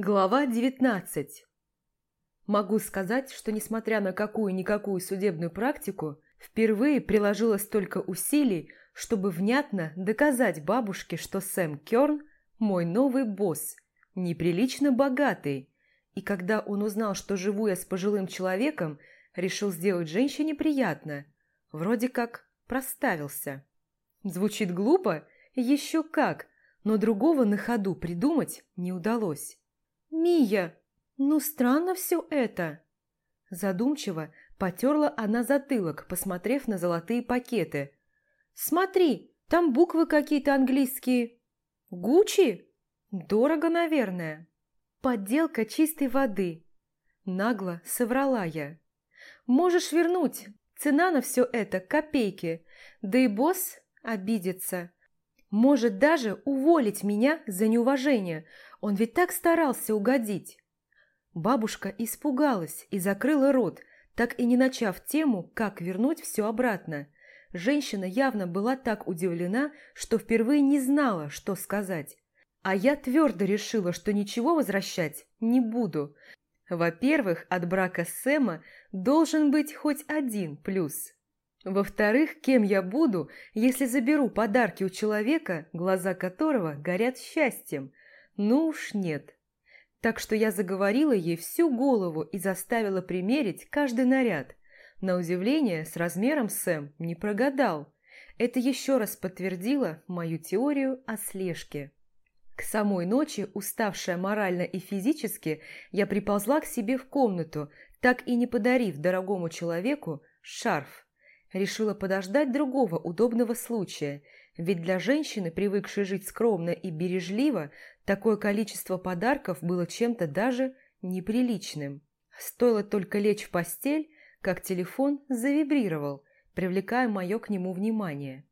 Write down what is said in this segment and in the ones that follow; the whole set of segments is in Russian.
Глава 19 Могу сказать, что несмотря на какую-никакую судебную практику, впервые приложила столько усилий, чтобы внятно доказать бабушке, что Сэм Кёрн – мой новый босс, неприлично богатый, и когда он узнал, что живу я с пожилым человеком, решил сделать женщине приятно, вроде как проставился. Звучит глупо? Еще как, но другого на ходу придумать не удалось. «Мия, ну странно все это!» Задумчиво потерла она затылок, посмотрев на золотые пакеты. «Смотри, там буквы какие-то английские. Гуччи? Дорого, наверное. Подделка чистой воды». Нагло соврала я. «Можешь вернуть. Цена на все это – копейки. Да и босс обидится. Может даже уволить меня за неуважение – он ведь так старался угодить. Бабушка испугалась и закрыла рот, так и не начав тему, как вернуть все обратно. Женщина явно была так удивлена, что впервые не знала, что сказать. А я твердо решила, что ничего возвращать не буду. Во-первых, от брака Сэма должен быть хоть один плюс. Во-вторых, кем я буду, если заберу подарки у человека, глаза которого горят счастьем? Ну уж нет. Так что я заговорила ей всю голову и заставила примерить каждый наряд. На удивление, с размером Сэм не прогадал. Это еще раз подтвердило мою теорию о слежке. К самой ночи, уставшая морально и физически, я приползла к себе в комнату, так и не подарив дорогому человеку шарф. Решила подождать другого удобного случая, ведь для женщины, привыкшей жить скромно и бережливо, Такое количество подарков было чем-то даже неприличным. Стоило только лечь в постель, как телефон завибрировал, привлекая мое к нему внимание.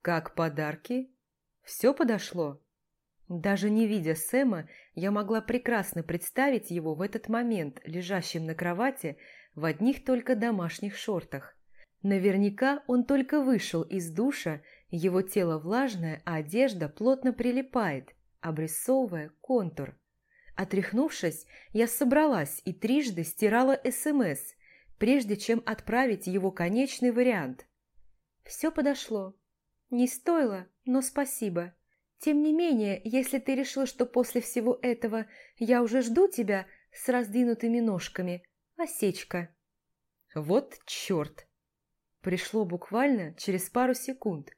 Как подарки? Все подошло. Даже не видя Сэма, я могла прекрасно представить его в этот момент, лежащим на кровати в одних только домашних шортах. Наверняка он только вышел из душа, его тело влажное, а одежда плотно прилипает – обрисовывая контур. Отряхнувшись, я собралась и трижды стирала СМС, прежде чем отправить его конечный вариант. Все подошло. Не стоило, но спасибо. Тем не менее, если ты решил, что после всего этого я уже жду тебя с раздвинутыми ножками, осечка. Вот черт! Пришло буквально через пару секунд.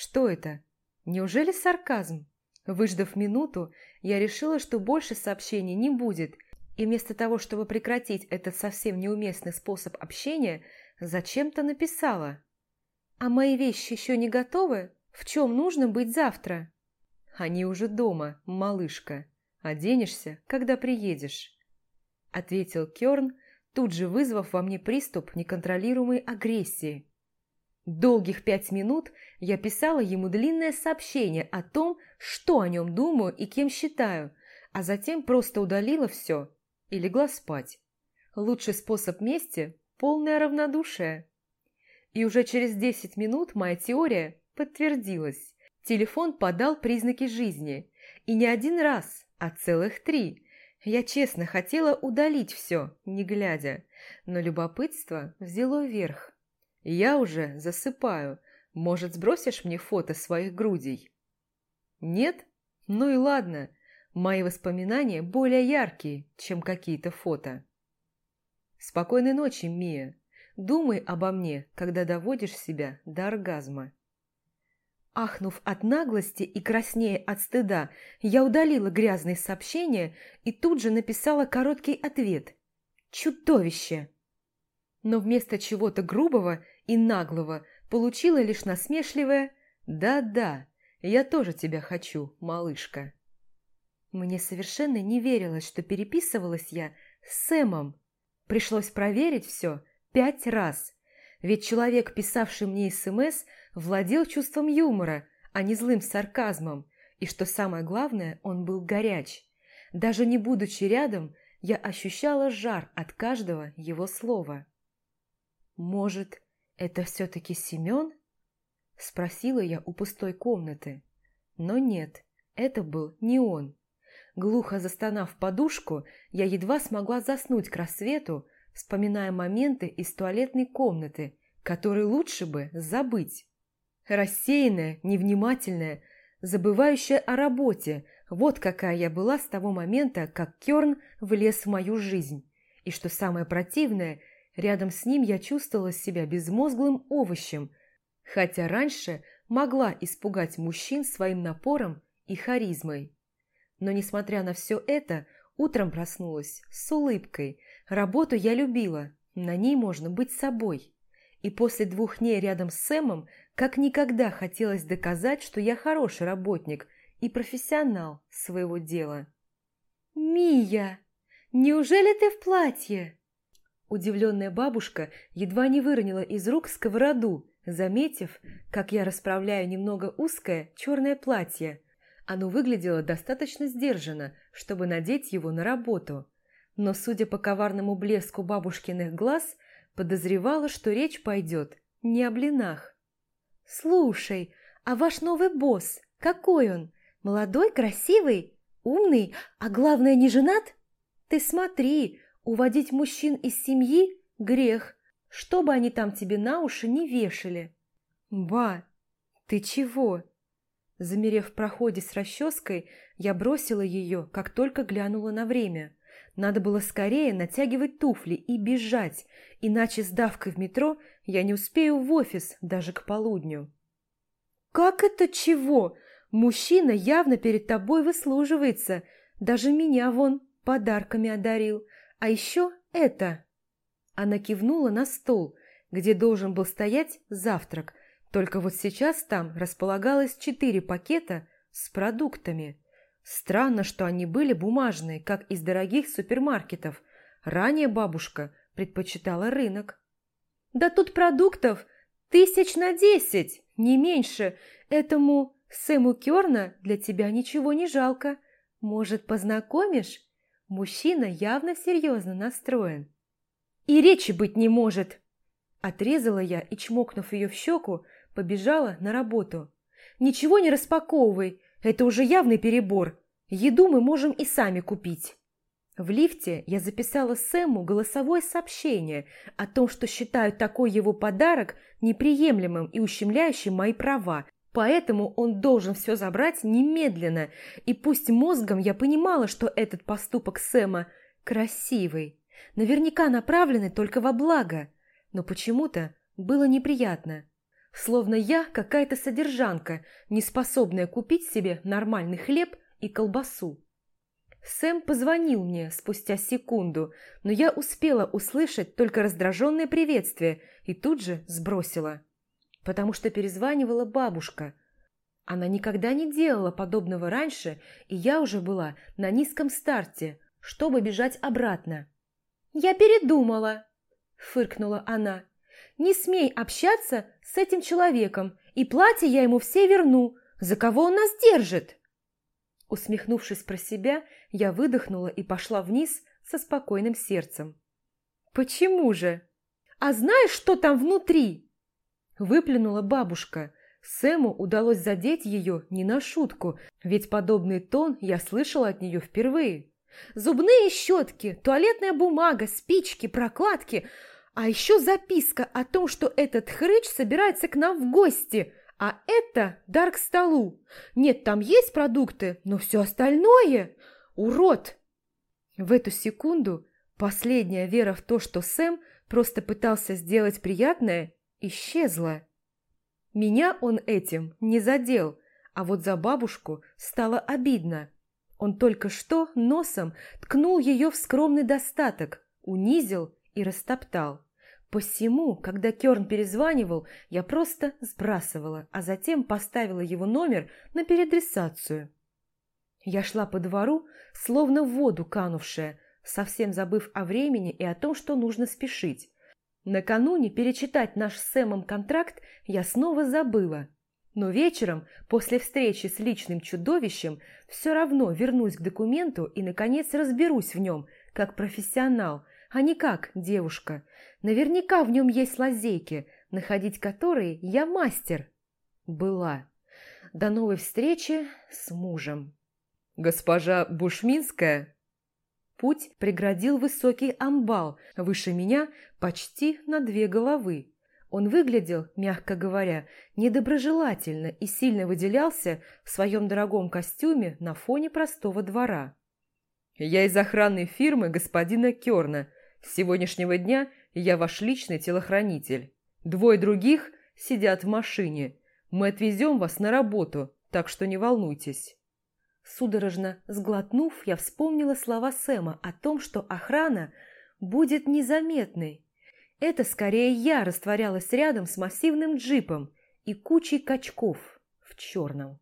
Что это? Неужели сарказм? Выждав минуту, я решила, что больше сообщений не будет, и вместо того, чтобы прекратить этот совсем неуместный способ общения, зачем-то написала. «А мои вещи еще не готовы? В чем нужно быть завтра?» «Они уже дома, малышка. Оденешься, когда приедешь», — ответил Керн, тут же вызвав во мне приступ неконтролируемой агрессии. Долгих пять минут я писала ему длинное сообщение о том, что о нем думаю и кем считаю, а затем просто удалила все и легла спать. Лучший способ мести – полное равнодушие. И уже через десять минут моя теория подтвердилась. Телефон подал признаки жизни. И не один раз, а целых три. Я честно хотела удалить все, не глядя, но любопытство взяло верх. Я уже засыпаю. Может, сбросишь мне фото своих грудей? Нет? Ну и ладно. Мои воспоминания более яркие, чем какие-то фото. Спокойной ночи, Мия. Думай обо мне, когда доводишь себя до оргазма. Ахнув от наглости и краснея от стыда, я удалила грязные сообщения и тут же написала короткий ответ. «Чудовище!» Но вместо чего-то грубого и наглого получила лишь насмешливое «Да-да, я тоже тебя хочу, малышка». Мне совершенно не верилось, что переписывалась я с Сэмом. Пришлось проверить все пять раз, ведь человек, писавший мне СМС, владел чувством юмора, а не злым сарказмом, и, что самое главное, он был горяч. Даже не будучи рядом, я ощущала жар от каждого его слова. Может, «Это все-таки Семен?» – спросила я у пустой комнаты. Но нет, это был не он. Глухо застонав подушку, я едва смогла заснуть к рассвету, вспоминая моменты из туалетной комнаты, которые лучше бы забыть. Рассеянная, невнимательная, забывающая о работе, вот какая я была с того момента, как Керн влез в мою жизнь. И что самое противное, рядом с ним я чувствовала себя безмозглым овощем, хотя раньше могла испугать мужчин своим напором и харизмой. Но, несмотря на все это, утром проснулась с улыбкой. Работу я любила, на ней можно быть собой. И после двух дней рядом с Сэмом как никогда хотелось доказать, что я хороший работник и профессионал своего дела. «Мия, неужели ты в платье?» Удивленная бабушка едва не выронила из рук сковороду, заметив, как я расправляю немного узкое черное платье. Оно выглядело достаточно сдержанно, чтобы надеть его на работу. Но, судя по коварному блеску бабушкиных глаз, подозревала, что речь пойдет не о блинах. «Слушай, а ваш новый босс, какой он? Молодой, красивый, умный, а главное, не женат? Ты смотри, уводить мужчин из семьи – грех, что бы они там тебе на уши не вешали». «Ба, ты чего?» Замерев в проходе с расческой, я бросила ее, как только глянула на время. Надо было скорее натягивать туфли и бежать, иначе с давкой в метро я не успею в офис даже к полудню. «Как это чего? Мужчина явно перед тобой выслуживается. Даже меня вон подарками одарил. А еще это...» Она кивнула на стол, где должен был стоять завтрак, только вот сейчас там располагалось четыре пакета с продуктами. Странно, что они были бумажные, как из дорогих супермаркетов. Ранее бабушка предпочитала рынок. Да тут продуктов тысяч на десять, не меньше. Этому Сэму Керна для тебя ничего не жалко. Может, познакомишь? Мужчина явно серьезно настроен. И речи быть не может. Отрезала я и, чмокнув ее в щеку, побежала на работу. Ничего не распаковывай, это уже явный перебор. Еду мы можем и сами купить. В лифте я записала Сэму голосовое сообщение о том, что считаю такой его подарок неприемлемым и ущемляющим мои права, поэтому он должен все забрать немедленно, и пусть мозгом я понимала, что этот поступок Сэма красивый, наверняка направленный только во благо, но почему-то было неприятно. Словно я какая-то содержанка, не способная купить себе нормальный хлеб и колбасу. Сэм позвонил мне спустя секунду, но я успела услышать только раздраженное приветствие и тут же сбросила. Потому что перезванивала бабушка. Она никогда не делала подобного раньше, и я уже была на низком старте, чтобы бежать обратно. «Я передумала», – фыркнула она. «Не смей общаться с этим человеком, и платье я ему все верну. За кого он нас держит?» Усмехнувшись про себя, я выдохнула и пошла вниз со спокойным сердцем. «Почему же? А знаешь, что там внутри?» Выплюнула бабушка. Сэму удалось задеть ее не на шутку, ведь подобный тон я слышала от нее впервые. Зубные щетки, туалетная бумага, спички, прокладки, а еще записка о том, что этот хрыч собирается к нам в гости – а это дар к столу. Нет, там есть продукты, но все остальное... Урод! В эту секунду последняя вера в то, что Сэм просто пытался сделать приятное, исчезла. Меня он этим не задел, а вот за бабушку стало обидно. Он только что носом ткнул ее в скромный достаток, унизил и растоптал. Посему, когда Керн перезванивал, я просто сбрасывала, а затем поставила его номер на переадресацию. Я шла по двору, словно в воду канувшая, совсем забыв о времени и о том, что нужно спешить. Накануне перечитать наш с Сэмом контракт я снова забыла. Но вечером, после встречи с личным чудовищем, все равно вернусь к документу и, наконец, разберусь в нем, как профессионал, а не как девушка. Наверняка в нем есть лазейки, находить которые я мастер. Была. До новой встречи с мужем. «Госпожа Бушминская?» Путь преградил высокий амбал, выше меня почти на две головы. Он выглядел, мягко говоря, недоброжелательно и сильно выделялся в своем дорогом костюме на фоне простого двора. «Я из охранной фирмы господина Керна. С сегодняшнего дня я ваш личный телохранитель. Двое других сидят в машине. Мы отвезем вас на работу, так что не волнуйтесь». Судорожно сглотнув, я вспомнила слова Сэма о том, что охрана будет незаметной. Это скорее я растворялась рядом с массивным джипом и кучей качков в черном.